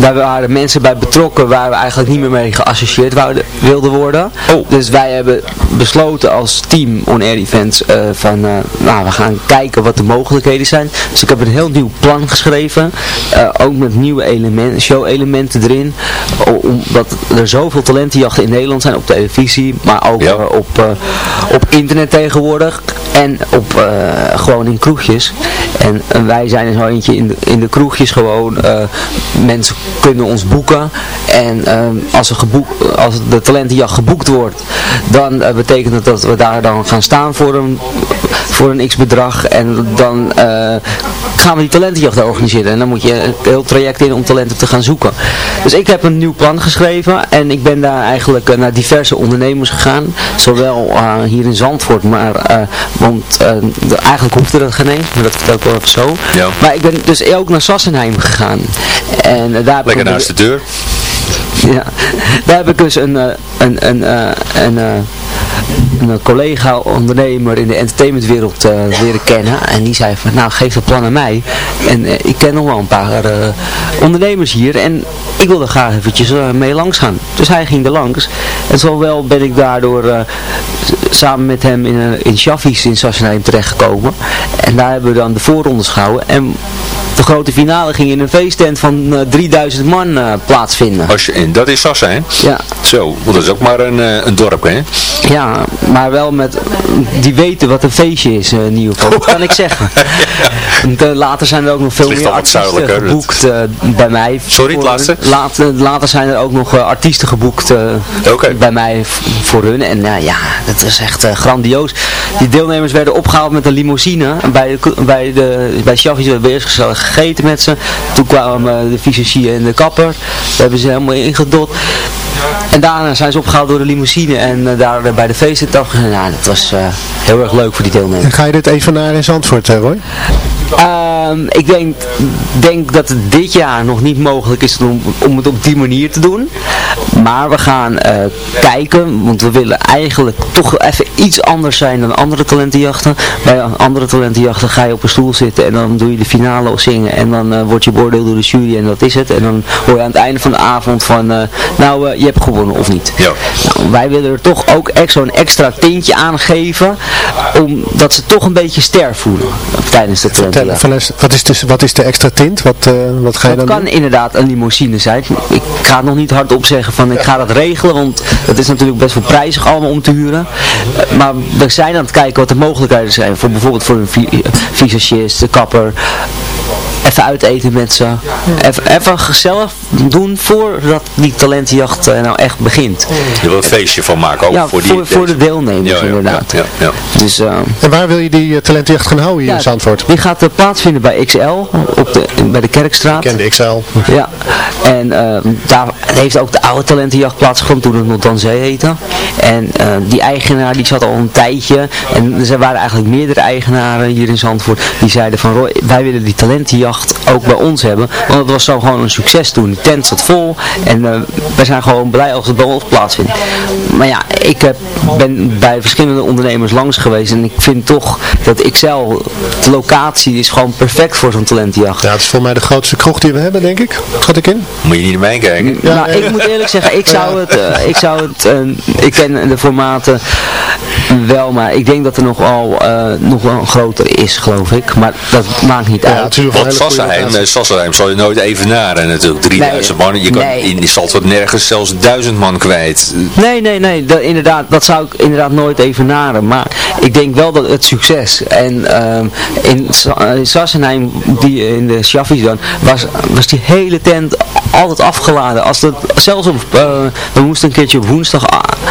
daar waren mensen bij betrokken waar we eigenlijk niet meer mee geassocieerd wilden worden. Oh. Dus wij hebben besloten als team On Air Events uh, van, uh, nou we gaan kijken wat de mogelijkheden zijn. Dus ik heb een heel nieuw plan geschreven, uh, ook met nieuwe elementen, show-elementen erin. Omdat er zoveel talentenjachten in Nederland zijn op televisie, maar ook ja. op, op internet tegenwoordig. En op, gewoon in kroegjes. En wij zijn er zo eentje in de, in de kroegjes gewoon, mensen kunnen ons boeken. En uh, als, geboek, als de talentenjacht geboekt wordt, dan uh, betekent het dat we daar dan gaan staan voor een, voor een x-bedrag. En dan uh, gaan we die talentenjacht organiseren. En dan moet je een heel traject in om talenten te gaan zoeken. Dus ik heb een nieuw plan geschreven. En ik ben daar eigenlijk naar diverse ondernemers gegaan. Zowel hier in Zandvoort, maar want eigenlijk hoefde dat geen een. Maar dat vertel ik wel even zo. Ja. Maar ik ben dus ook naar Sassenheim gegaan. En daar Lekker naast de deur. Ja, *laughs* daar heb ik dus een, een, een, een, een, een collega ondernemer in de entertainmentwereld uh, leren kennen. En die zei van, nou geef dat plan aan mij. En uh, ik ken nog wel een paar uh, ondernemers hier. En ik wilde graag eventjes mee langs gaan. Dus hij ging er langs. En zowel ben ik daardoor samen met hem in, in Shaffies in Sassenheim terechtgekomen. En daar hebben we dan de voorrondes gehouden. En de grote finale ging in een feesttent van uh, 3000 man uh, plaatsvinden. Als je, en dat is Sassa, hè? Ja. Zo, want dat is ook maar een, uh, een dorp, hè? Ja, maar wel met, die weten wat een feestje is, uh, Nieuwkoop, dat kan ik *laughs* zeggen. ja. later zijn er ook nog veel meer artiesten geboekt bij mij. Sorry, het laatste? Later, later zijn er ook nog artiesten geboekt okay. bij mij voor hun. En ja, dat is echt grandioos. Die deelnemers werden opgehaald met een limousine bij, de, bij, de, bij Chavis werden we eerst gezellig gegeten met ze. Toen kwamen de fysici en de kapper. Daar hebben ze helemaal ingedot. En daarna zijn ze opgehaald door de limousine en uh, daar bij de feesten Nou, dat was uh, heel erg leuk voor die deelnemers. En ga je dit even naar in Zandvoort, uh, Roy? Uh, ik denk, denk dat het dit jaar nog niet mogelijk is om, om het op die manier te doen. Maar we gaan uh, kijken, want we willen eigenlijk toch even iets anders zijn dan andere talentenjachten. Bij andere talentenjachten ga je op een stoel zitten en dan doe je de finale of zingen. En dan uh, word je beoordeeld door de jury en dat is het. En dan hoor je aan het einde van de avond van, uh, nou je hebt gewonnen of niet. Ja. Nou, wij willen er toch ook zo'n extra tintje aan geven, omdat ze toch een beetje ster voelen tijdens de Wat is, de, wat is de extra tint? Wat, uh, wat ga je dat dan kan doen? inderdaad een limousine zijn. Ik ga nog niet hardop zeggen van ik ga dat regelen, want het is natuurlijk best wel prijzig allemaal om te huren. Uh, maar we zijn aan het kijken wat de mogelijkheden zijn. Voor bijvoorbeeld voor een visagist, de kapper. Even uiteten met ze. Even, even gezellig doen voordat die talentenjacht uh, nou echt begint. Je wil een feestje van maken ook ja, voor, die, voor, voor de deelnemers ja, ja, inderdaad. Ja, ja, Dus, uh, en waar wil je die uh, talentenjacht gaan houden hier in Zandvoort? Die gaat uh, plaatsvinden bij XL, op de, bij de Kerkstraat. Ik ken de XL. Ja, en daar heeft ook de oude talentenjacht plaatsgevonden toen het nog Danzee heette. En die eigenaar die zat al een tijdje en er waren eigenlijk meerdere eigenaren hier in Zandvoort die zeiden van Roy, wij willen die talentenjacht aandacht ook bij ons hebben. Want het was zo gewoon een succes toen. De tent zat vol en uh, wij zijn gewoon blij als het bij ons plaatsvindt. Maar ja, ik heb, ben bij verschillende ondernemers langs geweest en ik vind toch dat Excel, de locatie is gewoon perfect voor zo'n talentjacht. Ja, het is voor mij de grootste kroeg die we hebben, denk ik. Gaat ik in? Moet je niet naar mij kijken. Ja, nou, ik moet eerlijk zeggen, ik zou het, uh, ik zou het, uh, ik ken de formaten wel, maar ik denk dat er nogal, uh, nog wel groter is, geloof ik. Maar dat maakt niet ja, uit. Sassenheim, Sassenheim zal je nooit evenaren natuurlijk. 3000 nee, man, je kan nee. in die wat nergens zelfs 1000 man kwijt. Nee, nee, nee, dat, inderdaad, dat zou ik inderdaad nooit evenaren. Maar ik denk wel dat het succes. En uh, in Sassenheim, die in de Shaffi's dan, was, was die hele tent altijd afgeladen. Als dat, zelfs op, uh, we moesten een keertje op woensdag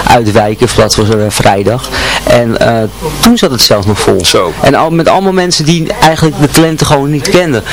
uitwijken, of dat was er vrijdag. En uh, toen zat het zelfs nog vol. Zo. En al, met allemaal mensen die eigenlijk de talenten gewoon niet kenden.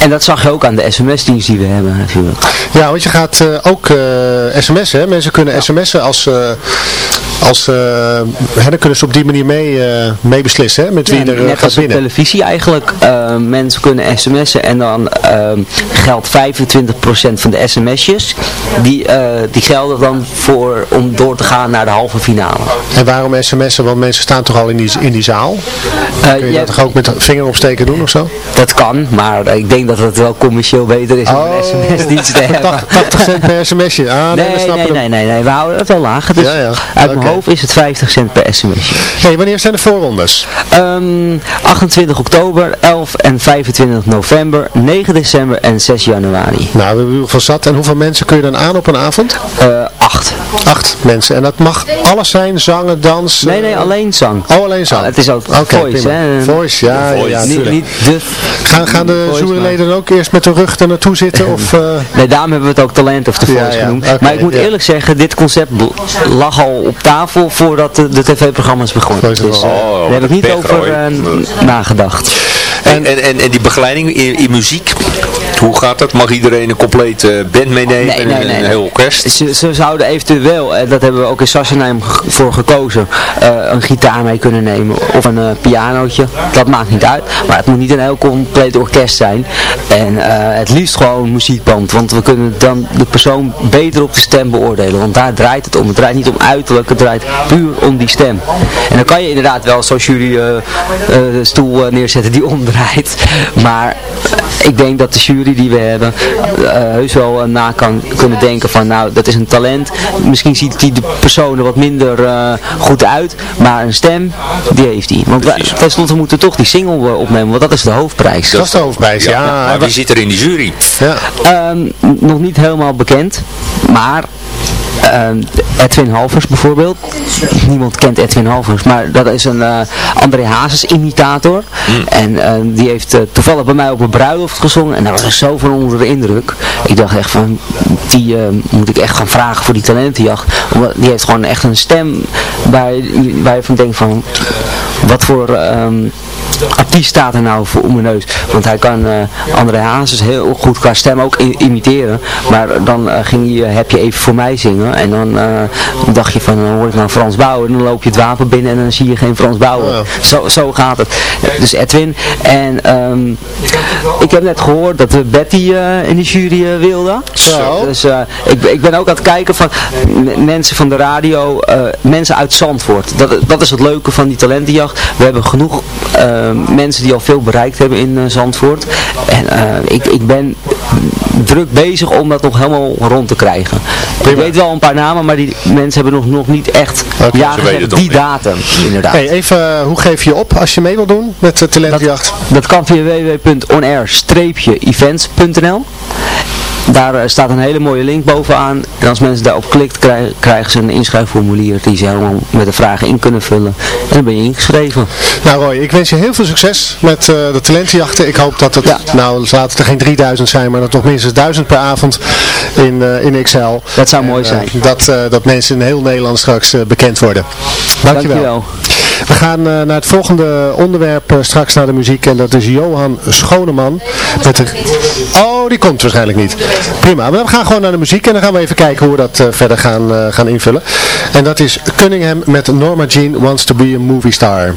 En dat zag je ook aan de sms-dienst die we hebben natuurlijk. Ja, want je gaat uh, ook uh, sms'en. Mensen kunnen ja. sms'en als... Uh, als, hè, dan kunnen ze op die manier mee, mee beslissen hè, met wie ja, er net gaat als binnen. op televisie eigenlijk. Mensen kunnen sms'en en dan geldt 25% van de sms'jes. Die, die gelden dan voor om door te gaan naar de halve finale. En waarom sms'en? Want mensen staan toch al in die, in die zaal? Kun je dat toch ook met de vinger opsteken doen of zo? Dat kan, maar ik denk dat het wel commercieel beter is om oh, een sms-dienst te hebben. 80 cent per sms'je? Ah, nee, nee, nee, nee, nee, nee, we houden het wel laag. Dus ja, ja. uit mijn hoofd is het 50 cent per sms'je. Hey, wanneer zijn de voorrondes? Um, 28 oktober, 11 en 25 november, 9 december en 6 januari. Nou, we hebben van zat. En hoeveel mensen kun je dan aan op een avond? Uh, acht. Acht mensen. En dat mag alles zijn, zangen, dansen? Nee, nee, alleen zang. Oh, alleen zang. Oh, het is ook okay, voice, prima. hè? Voice, ja. voice. ja, niet, niet de gaan, gaan de juryleden ook eerst met de rug er naartoe zitten? Of, uh... *laughs* Nee, daarom hebben we het ook talent of the voice ja, ja. genoemd. Okay, maar ik moet ja. eerlijk zeggen, dit concept lag al op tafel voordat de, de tv-programma's begonnen. Dus uh, oh, daar heb ik niet over uh, nagedacht. En, en, en, en die begeleiding in, in muziek, hoe gaat dat? Mag iedereen een complete band meenemen? Nee, nee, nee. Een heel orkest? Ze, ze zouden eventueel, en dat hebben we ook in Sassenheim voor gekozen, uh, een gitaar mee kunnen nemen of een uh, pianootje. Dat maakt niet uit, maar het moet niet een heel compleet orkest zijn. En uh, het liefst gewoon een muziekband, want we kunnen dan de persoon beter op de stem beoordelen. Want daar draait het om. Het draait niet om uiterlijk, het draait puur om die stem. En dan kan je inderdaad wel zo'n jury stoel neerzetten die omdraait. *laughs* Maar ik denk dat de jury die we hebben heus wel na kan kunnen denken van nou dat is een talent. Misschien ziet die de persoon er wat minder uh, goed uit, maar een stem, die heeft hij. Want wij, tenslotte moeten we toch die single opnemen, want dat is de hoofdprijs. Dat is de hoofdprijs, ja. ja. Maar wie zit er in die jury? Ja. Um, nog niet helemaal bekend, maar uh, Edwin Halvers bijvoorbeeld. Niemand kent Edwin Halvers, maar dat is een uh, André Hazes imitator. Mm. En uh, die heeft uh, toevallig bij mij op een bruiloft gezongen en daar was ik zo van onder de indruk. Ik dacht echt van, die moet ik echt gaan vragen voor die talentenjacht. Omdat die heeft gewoon echt een stem waar, waar je van denkt van, wat voor... Um, artiest staat er nou voor om mijn neus. Want hij kan uh, André Hazes heel goed qua stem ook imiteren. Maar dan uh, ging je, heb je even voor mij zingen. En dan uh, dacht je van, dan hoor ik nou Frans Bauer. En dan loop je het wapen binnen en dan zie je geen Frans Bauer. Oh. Zo, zo gaat het. Dus Edwin. En um, ik heb net gehoord dat we Betty in de jury wilde. Zo. Dus ik, ik ben ook aan het kijken van mensen van de radio. mensen uit Zandvoort. Dat, dat is het leuke van die talentenjacht. We hebben genoeg mensen die al veel bereikt hebben in uh, Zandvoort. En uh, ik, ik ben druk bezig om dat nog helemaal rond te krijgen. Prima. Ik weet wel een paar namen, maar die mensen hebben nog, nog niet echt okay, ja gezegd, die datum. Inderdaad. Hey, even, hoe geef je op als je mee wil doen met de talentjacht? Dat, dat kan via www.onair-events.nl daar uh, staat een hele mooie link bovenaan. En als mensen daarop klikt, krijgen, krijgen ze een inschrijfformulier die ze helemaal met de vragen in kunnen vullen. En dan ben je ingeschreven. Nou Roy, ik wens je heel veel succes met uh, de talentenjachten. Ik hoop dat het, ja. nou laten het er geen 3000 zijn, maar dat toch minstens 1000 per avond in, uh, in Excel. Dat zou mooi zijn. dat, dat mensen in heel Nederland straks bekend worden. Dankjewel. Dankjewel. We gaan uh, naar het volgende onderwerp uh, straks naar de muziek en dat is Johan Schoneman. Oh, die komt waarschijnlijk niet. Prima, we gaan gewoon naar de muziek en dan gaan we even kijken hoe we dat uh, verder gaan, gaan invullen. En dat is Cunningham met Norma Jean Wants to be a Movie Star.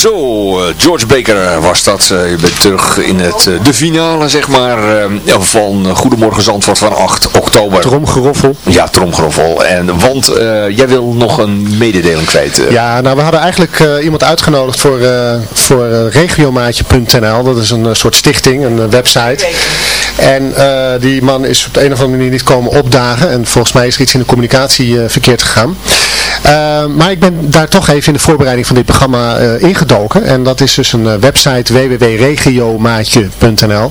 Zo, eh, George Baker was dat. Eh, je bent terug in het, eh, de finale, zeg maar, eh, van Goedemorgen Zandvoort van 8 oktober. Tromgeroffel. Ja, tromgeroffel. En, want eh, jij wil nog een mededeling kwijt. eh. Ja, nou we hadden eigenlijk eh, iemand uitgenodigd voor, eh, voor eh, regiomaatje.nl. Dat is een eh, soort stichting, een eh, website. En eh, die man is op de een of andere manier niet komen opdagen. En volgens mij is er iets in de communicatie eh, verkeerd gegaan. Eh, maar ik ben daar toch even in de voorbereiding van dit programma eh, ingedoken. En dat is dus een eh, website www.regiomaatje.nl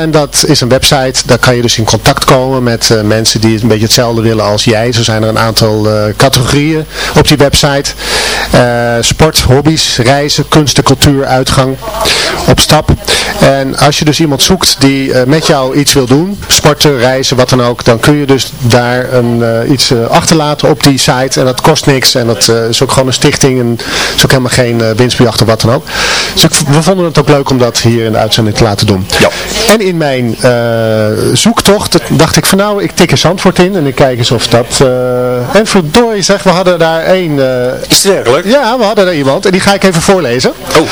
En dat is een website, daar kan je dus in contact komen met mensen die een beetje hetzelfde willen als jij. Zo zijn er een aantal categorieën op die website. Sport, hobby's, reizen, kunst en cultuur, uitgang, op stap. En als je dus iemand zoekt die met jou iets wil doen, sporten, reizen, wat dan ook, dan kun je dus daar een, iets achterlaten op die site. En dat kost niks en dat eh, is ook gewoon een stichting en is ook helemaal geen uh, winstbejacht of wat dan ook. Dus ik, we vonden het ook leuk om dat hier in de uitzending te laten doen. Ja. En in mijn eh, zoektocht dacht ik van nou, ik tik eens antwoord in en ik kijk eens of dat... eh, en verdorie zeg, we hadden daar één... Is het werkelijk? Ja, we hadden er iemand en die ga ik even voorlezen. Oh.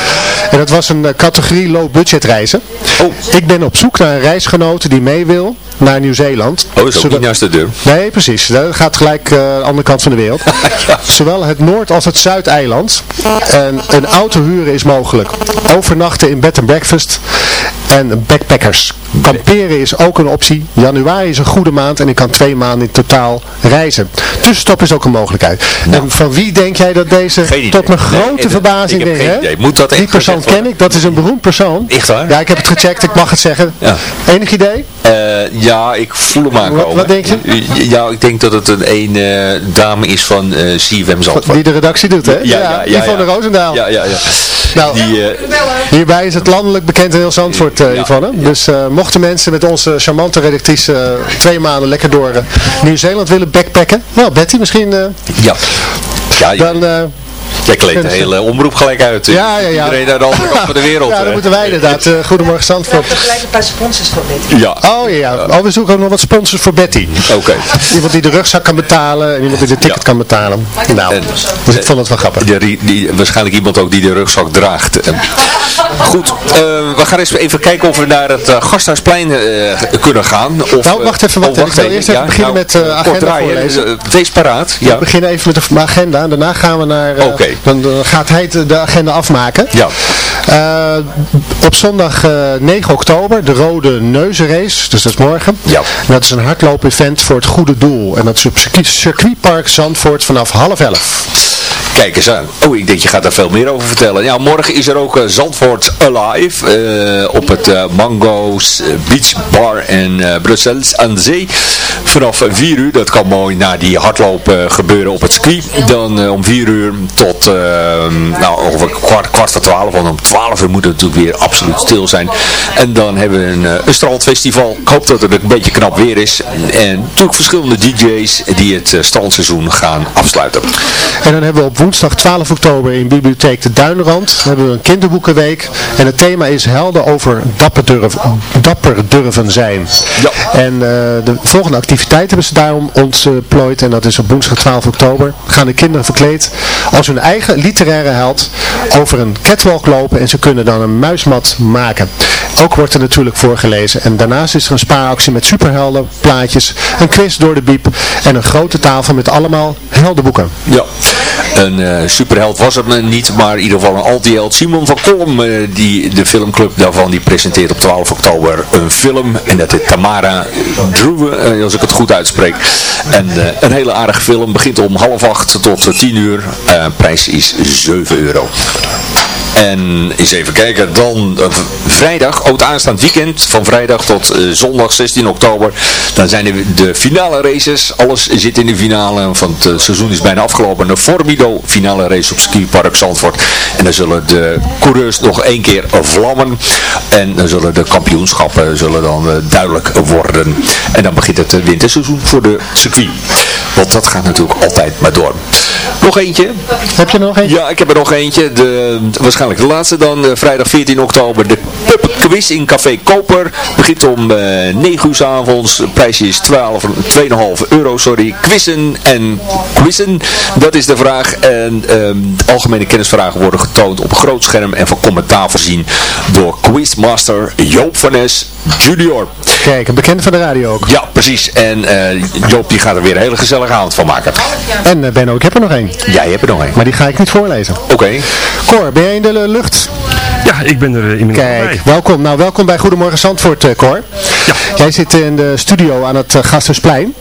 En dat was een eh, categorie low budget reizen. Oh. Ik ben op zoek naar een reisgenoot die mee wil naar Nieuw-Zeeland. Oh, is ook Zodat- niet naast de deur. Nee, precies. Dat gaat gelijk eh, aan de andere kant van de wereld. *laughs* Zowel het Noord- als het Zuideiland. En een auto huren is mogelijk. Overnachten in bed and breakfast. En backpackers. Kamperen is ook een optie. Januari is een goede maand en ik kan twee maanden in totaal reizen. Tussenstop is ook een mogelijkheid. En van wie denk jij dat deze Nou. Tot mijn grote verbazing ik hè? Moet dat Die persoon worden? ken ik, dat is een beroemd persoon. Echt waar? Ja, ik heb het gecheckt, ik mag het zeggen. Ja. Enig idee? Eh, ja, ik voel hem aankomen. wat denk je? Ja, ik denk dat het een, een eh, dame is van eh CFM Zandvoort. Die de redactie doet, hè? Ja, ja, ja, Yvonne ja. Roosendaal. Ja, ja, ja. Nou, Die, eh, hierbij is het landelijk bekend in heel Zandvoort, eh Yvonne. Dus eh, mochten mensen met onze charmante redactrice eh, twee maanden lekker door eh, Nieuw-Zeeland willen backpacken. Nou, Betty misschien... eh, ja. Ja, dan... eh, jij kleedt de hele omroep gelijk uit. Ja, ja, ja. Iedereen naar de andere kant van de wereld. Ja, dan moeten wij inderdaad. Goedemorgen Zandvoort. gelijk een paar sponsors voor Betty. Ja. Oh ja, ja. Oh, we zoeken ook nog wat sponsors voor Betty. Oké. Iemand die de rugzak kan betalen en iemand die de ticket kan betalen. Nou, En- dus ik vond het wel grappig. Die, die, waarschijnlijk iemand ook die de rugzak draagt. *laughs* Goed, eh, we gaan eens even kijken of we naar het eh, Gasthuisplein eh, kunnen gaan. Of, Nou, wacht even, wacht oh, even. Ik wil eerst even beginnen met, eh, kort agenda draaien. voorlezen. Wees paraat. Ja. We beginnen even met de agenda en daarna gaan we naar... Oké. dan, gaat hij de agenda afmaken. Ja. Op zondag eh, 9 oktober de Rode Neuzenrace, dus dat is morgen. Ja. En dat is een hardloop-event voor het goede doel. En dat is op circuit- circuitpark Zandvoort vanaf half elf. Kijk eens aan. Oh, ik denk je gaat daar veel meer over vertellen. Ja, morgen is er ook eh, Zandvoort Alive eh, op het eh, Mango's Beach Bar in Brussels aan de zee. Vanaf 4 uur, dat kan mooi na die hardloop gebeuren op het circuit. Dan om 4 uur tot eh, nou, ongeveer kwart, kwart voor 12. Want om 12 uur moet het natuurlijk weer absoluut stil zijn. En dan hebben we een, een strandfestival. Ik hoop dat het een beetje knap weer is. En natuurlijk verschillende DJ's die het strandseizoen gaan afsluiten. En dan hebben we op woensdag 12 oktober in Bibliotheek de Duinrand hebben we een kinderboekenweek. En het thema is helden over dapper durven, dapper durven zijn. Ja. En eh, de volgende activiteit hebben ze daarom ontplooid. En dat is op woensdag 12 oktober. Gaan de kinderen verkleed als hun eigen literaire held over een catwalk lopen. En ze kunnen dan een muismat maken. Ook wordt er natuurlijk voorgelezen. En daarnaast is er een spaaractie met superhelden, plaatjes, een quiz door de biep en een grote tafel met allemaal heldenboeken. Ja, een eh, superheld was het niet, maar in ieder geval een anti-held. Simon van Kolm, eh, die, de filmclub daarvan, die presenteert op 12 oktober een film. En dat is Tamara Druwe, eh, als ik het goed uitspreek. En een hele aardige film, begint om half acht tot 10 uur. Prijs is 7 euro. En eens even kijken, dan vrijdag, ook het aanstaand weekend, van vrijdag tot eh, zondag 16 oktober, dan zijn er de finale races. Alles zit in de finale, van het seizoen is bijna afgelopen. De Formido finale race op skipark Zandvoort. En dan zullen de coureurs nog één keer vlammen. En dan zullen de kampioenschappen zullen dan eh, duidelijk worden. En dan begint het eh, winterseizoen voor de circuit. Want dat gaat natuurlijk altijd maar door. Nog eentje. Heb je er nog eentje? Ja, ik heb er nog eentje. De, waarschijnlijk de laatste dan. eh, vrijdag 14 oktober. De Pup Quiz in Café Koper. Begint om eh 9 uur s avonds. Prijsje is 12, 2,5 euro. Sorry. Quizzen en quizzen. Dat is de vraag. En ehm, algemene kennisvragen worden getoond op groot scherm. En van commentaar voorzien door quizmaster Joop van Es junior. Kijk, een bekende van de radio ook. Ja, precies. En eh, Joop die gaat er weer een hele gezellige avond van maken. En eh, Benno, ik heb er nog één. Jij hebt er nog één. Maar die ga ik niet voorlezen. Oké. Cor, ben jij in de eh, lucht? Ja, ik ben er eh, inmiddels Kijk, bij. welkom. Nou, welkom bij Goedemorgen Zandvoort, eh, Cor. Ja. Jij zit in de studio aan het uh, Gasthuisplein.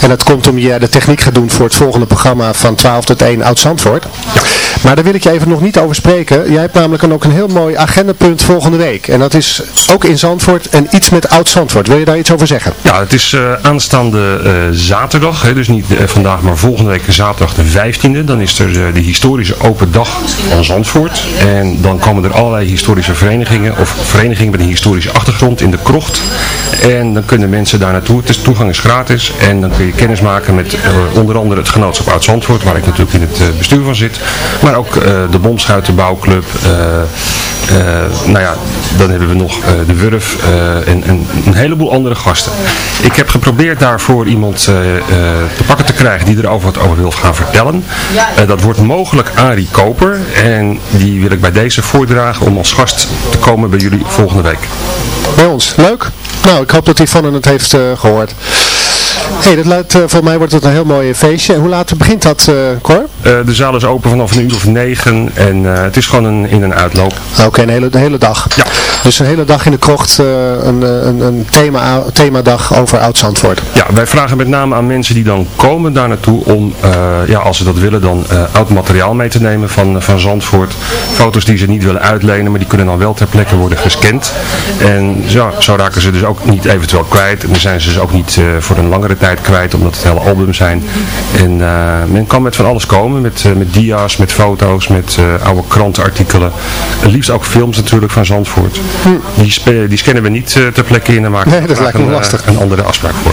En dat komt omdat jij de techniek gaat doen voor het volgende programma van 12 tot 1 Oud Zandvoort. Ja. Maar daar wil ik je even nog niet over spreken. Jij hebt namelijk ook een heel mooi agendapunt volgende week. En dat is ook in Zandvoort en iets met Oud Zandvoort. Wil je daar iets over zeggen? Ja, het is uh, aanstaande uh, zaterdag, hè, dus niet uh, vandaag, maar volgende week zaterdag de 15e. Dan is er de historische open dag van Zandvoort. En dan komen er allerlei historische verenigingen, of verenigingen met een historische achtergrond in de krocht. En dan kunnen mensen daar naartoe. Het is, toegang is gratis. En dan kun je kennis maken met onder andere het genootschap Oud Zandvoort, waar ik natuurlijk in het bestuur van zit. Ook de Bomschuitenbouwclub. nou ja, dan hebben we nog de Wurf en, en, een heleboel andere gasten. Ik heb geprobeerd daarvoor iemand uh, uh, te pakken te krijgen die er over wat over wil gaan vertellen. Uh, dat wordt mogelijk Arie Koper en die wil ik bij deze voordragen om als gast te komen bij jullie volgende week. Bij ons, leuk. Nou, ik hoop dat Yvonne het heeft gehoord. Hey, dat luidt, uh, voor mij wordt het een heel mooi feestje. En hoe laat begint dat, uh, Cor? Uh, de zaal is open vanaf een uur of negen en het is gewoon een in- en uitloop. Oké, okay, een hele, de hele dag. Ja. Dus een hele dag in de krocht, een, een, een thema, themadag over Oud-Zandvoort. Ja, wij vragen met name aan mensen die dan komen daar naartoe om, ja, als ze dat willen, dan oud materiaal mee te nemen van, van Zandvoort. Foto's die ze niet willen uitlenen, maar die kunnen dan wel ter plekke worden gescand. En ja, zo raken ze dus ook niet eventueel kwijt. En dan zijn ze dus ook niet voor een langere tijd kwijt, omdat het hele albums zijn. En uh, men kan met van alles komen, met, uh, met dia's, met foto's, met uh, oude krantenartikelen. Het liefst ook films natuurlijk van Zandvoort. Hm. Die, die scannen we niet ter plekke in en maken nee, dat lijkt me een, lastig. een andere afspraak voor.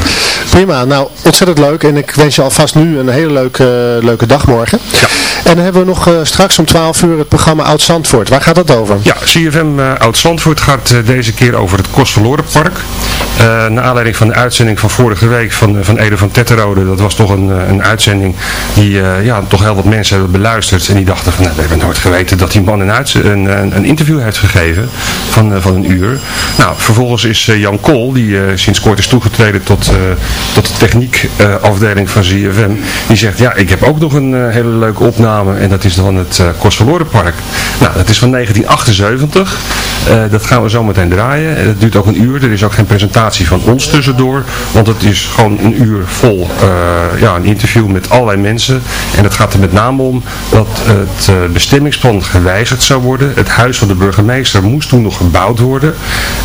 Prima, nou ontzettend leuk en ik wens je alvast nu een hele leuke, leuke dag morgen. Ja. En dan hebben we nog straks om 12 uur het programma Oud Zandvoort. Waar gaat dat over? Ja, CFM Oud Zandvoort gaat deze keer over het Kostverlorenpark. naar aanleiding van de uitzending van vorige week van, van Ede van Tetterode, dat was toch een, een uitzending die uh, ja, toch heel wat mensen hebben beluisterd. En die dachten van, nou, we hebben nooit geweten dat die man een, een, een, interview heeft gegeven van, uh, van een uur. Nou, vervolgens is Jan Kool, die sinds kort is toegetreden tot, tot de techniekafdeling van ZFM, die zegt, ja, ik heb ook nog een hele leuke opname en dat is dan het uh, Kostverlorenpark. Nou, dat is van 1978. dat gaan we zo meteen draaien. Het duurt ook een uur. Er is ook geen presentatie van ons tussendoor, want het is gewoon een uur vol uh, ja, een interview met allerlei mensen. En het gaat er met name om dat het uh, bestemmingsplan gewijzigd zou worden. Het huis van de burgemeester moest toen nog gebouwd worden.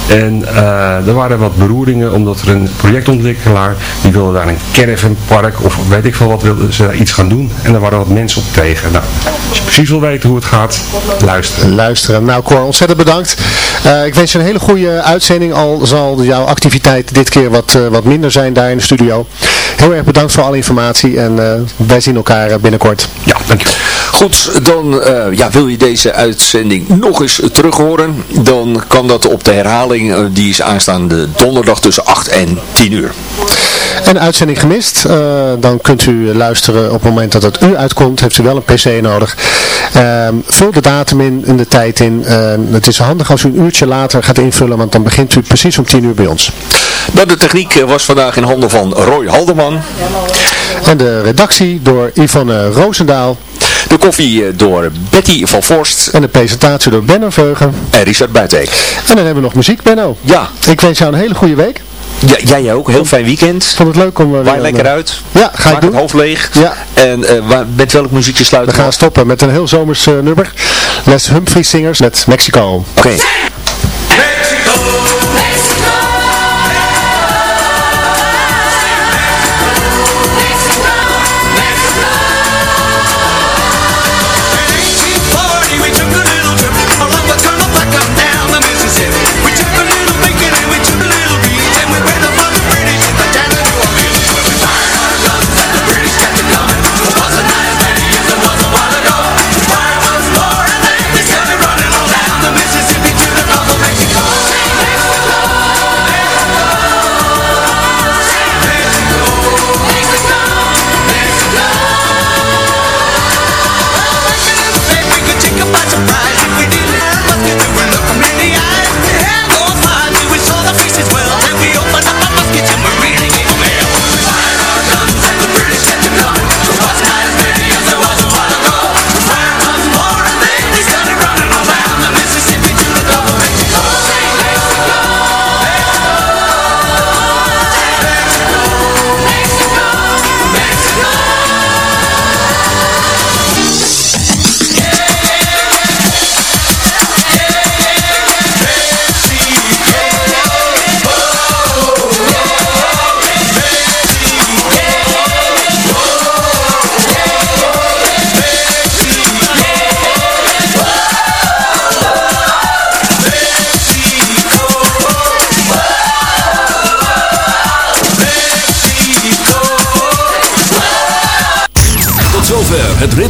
En uh, er waren wat beroeringen omdat er een projectontwikkelaar die wilde daar een caravanpark of weet ik veel wat wilde ze iets gaan doen. En daar waren wat mensen op tegen. Nou, als je precies wil weten hoe het gaat, luisteren. Luisteren. Nou Cor, ontzettend bedankt. ik wens je een hele goede uitzending. Al zal jouw activiteit dit keer wat, wat minder zijn daar in de studio. Heel erg bedankt voor alle informatie en uh, wij zien elkaar uh, binnenkort. Ja, dankjewel. Goed, dan uh, ja, wil je deze uitzending nog eens terug horen, dan kan dat op de herhaling, die is aanstaande donderdag tussen 8 en 10 uur. En uitzending gemist, dan kunt u luisteren op het moment dat het u uitkomt, heeft u wel een pc nodig. Ehm, vul de datum in en de tijd in. het is handig als u een uurtje later gaat invullen, want dan begint u precies om 10 uur bij ons. Nou, de techniek was vandaag in handen van Roy Haldeman. En de redactie door Yvonne Roosendaal. De koffie door Betty van Forst. En de presentatie door Benno Veugen. En Richard Buiteek. En dan hebben we nog muziek, Benno. Ja. Ik wens jou een hele goede week. Ja, jij ook. Heel fijn weekend. Vond het leuk om... Uh, Waai lekker uit. Ja, ga Maak ik doen. het hoofd leeg. Ja. En uh, met welk muziekje sluiten we? gaan stoppen met een heel zomers uh, nummer. Les Humphrey Singers met Mexico. Oké. Okay.